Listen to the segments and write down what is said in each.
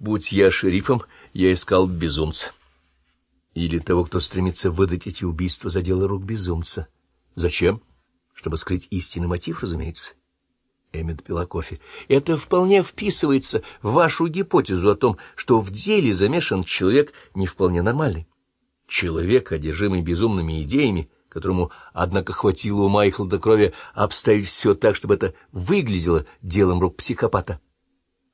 Будь я шерифом, я искал безумца. Или того, кто стремится выдать эти убийства за дело рук безумца. Зачем? Чтобы скрыть истинный мотив, разумеется. Эми допила кофе. Это вполне вписывается в вашу гипотезу о том, что в деле замешан человек не вполне нормальный. Человек, одержимый безумными идеями, которому, однако, хватило ума и хладокровия обставить все так, чтобы это выглядело делом рук психопата.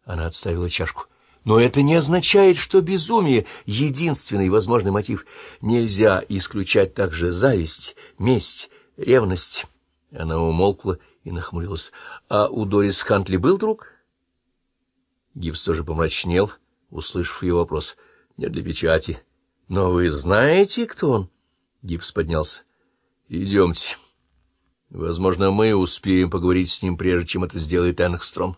Она отставила чашку. Но это не означает, что безумие — единственный возможный мотив. Нельзя исключать также зависть, месть, ревность. Она умолкла и нахмурилась. — А у Дорис Хантли был друг? Гибс тоже помрачнел, услышав ее вопрос. — Не для печати. — Но вы знаете, кто он? Гибс поднялся. — Идемте. Возможно, мы успеем поговорить с ним, прежде чем это сделает Энгстром.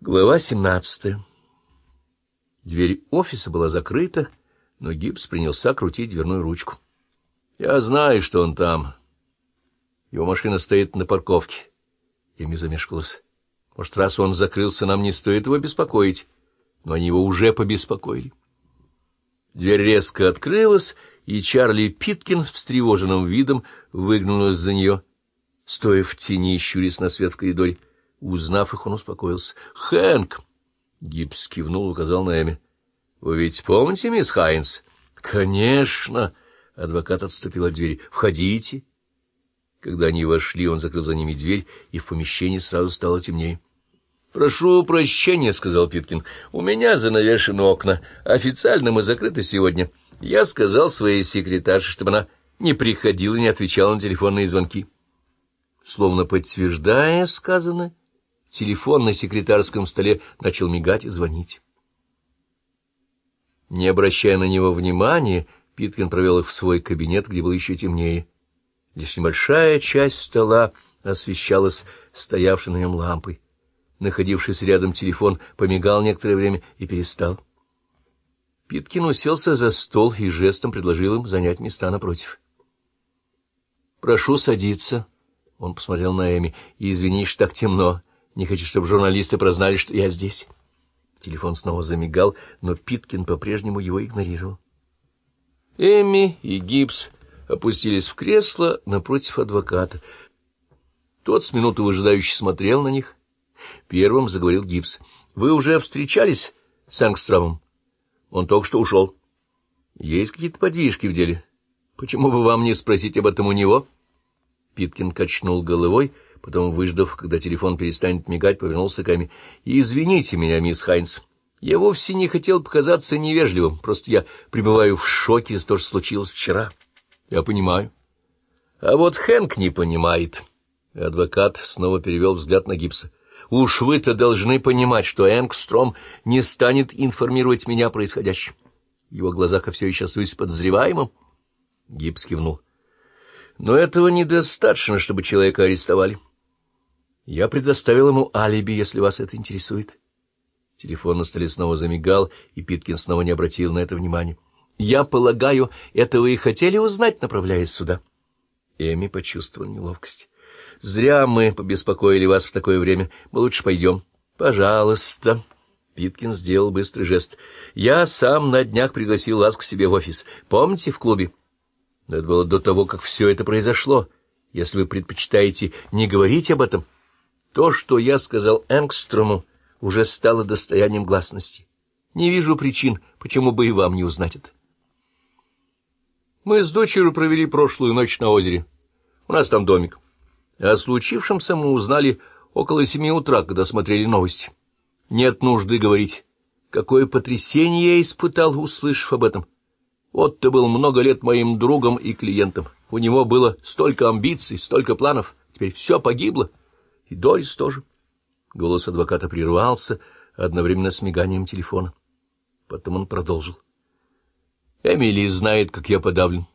Глава семнадцатая Дверь офиса была закрыта, но Гибс принялся крутить дверную ручку. — Я знаю, что он там. Его машина стоит на парковке. Эми замешкалась. Может, раз он закрылся, нам не стоит его беспокоить. Но они его уже побеспокоили. Дверь резко открылась, и Чарли Питкин с встревоженным видом выгнулась за нее, стоя в тени и щурясь на свет в коридоре. Узнав их, он успокоился. «Хэнк!» Гибс кивнул, указал на Эми. «Вы ведь помните, мисс Хайнс?» «Конечно!» Адвокат отступил от двери. «Входите!» Когда они вошли, он закрыл за ними дверь, и в помещении сразу стало темнее. «Прошу прощения», — сказал Питкин. «У меня занавешены окна. Официально мы закрыты сегодня. Я сказал своей секретарше, чтобы она не приходила и не отвечала на телефонные звонки». Словно подтверждая сказанное, телефон на секретарском столе начал мигать и звонить. Не обращая на него внимания, Питкин провел их в свой кабинет, где было еще темнее. Лишь небольшая часть стола освещалась стоявшей на нем лампой. Находившийся рядом телефон помигал некоторое время и перестал. Питкин уселся за стол и жестом предложил им занять места напротив. «Прошу садиться», — он посмотрел на Эми, — «и извини, что так темно. Не хочу, чтобы журналисты прознали, что я здесь». Телефон снова замигал, но Питкин по-прежнему его игнорировал. Эми и Гибс опустились в кресло напротив адвоката. Тот с минуту выжидающе смотрел на них. Первым заговорил Гибс. — Вы уже встречались с Ангстромом? Он только что ушел. — Есть какие-то подвижки в деле. Почему бы вам не спросить об этом у него? Питкин качнул головой, потом, выждав, когда телефон перестанет мигать, повернулся к Ами. — Извините меня, мисс Хайнс. Я вовсе не хотел показаться невежливым, просто я пребываю в шоке из того, что случилось вчера. — я понимаю. А вот Хэнк не понимает. Адвокат снова перевел взгляд на Гибса. Уж вы-то должны понимать, что Энгстром не станет информировать меня о происходящем. В его глазах я все еще остаюсь подозреваемым. Гибс кивнул. Но этого недостаточно, чтобы человека арестовали. Я предоставил ему алиби, если вас это интересует. Телефон на столе снова замигал, и Питкин снова не обратил на это внимания. Я полагаю, это вы и хотели узнать, направляясь сюда. Эми почувствовал неловкость. Зря мы побеспокоили вас в такое время. Мы лучше пойдем. Пожалуйста. Питкин сделал быстрый жест. Я сам на днях пригласил вас к себе в офис. Помните, в клубе? Но это было до того, как все это произошло. Если вы предпочитаете не говорить об этом, то, что я сказал Энгстрому, уже стало достоянием гласности. Не вижу причин, почему бы и вам не узнать это. Мы с дочерью провели прошлую ночь на озере. У нас там домик. О случившемся мы узнали около семи утра, когда смотрели новости. Нет нужды говорить, какое потрясение я испытал, услышав об этом. Вот ты был много лет моим другом и клиентом. У него было столько амбиций, столько планов. Теперь все погибло. И Дорис тоже. Голос адвоката прервался одновременно с миганием телефона. Потом он продолжил. Эмили знает, как я подавлен.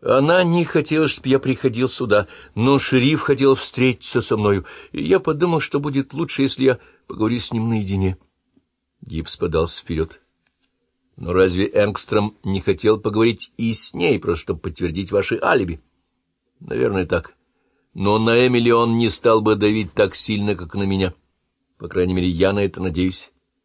Она не хотела, чтобы я приходил сюда, но шериф хотел встретиться со мною, и я подумал, что будет лучше, если я поговорю с ним наедине. Гипс подался вперед. Но разве Энгстром не хотел поговорить и с ней, просто чтобы подтвердить ваши алиби? Наверное, так. Но на Эмили он не стал бы давить так сильно, как на меня. По крайней мере, я на это надеюсь.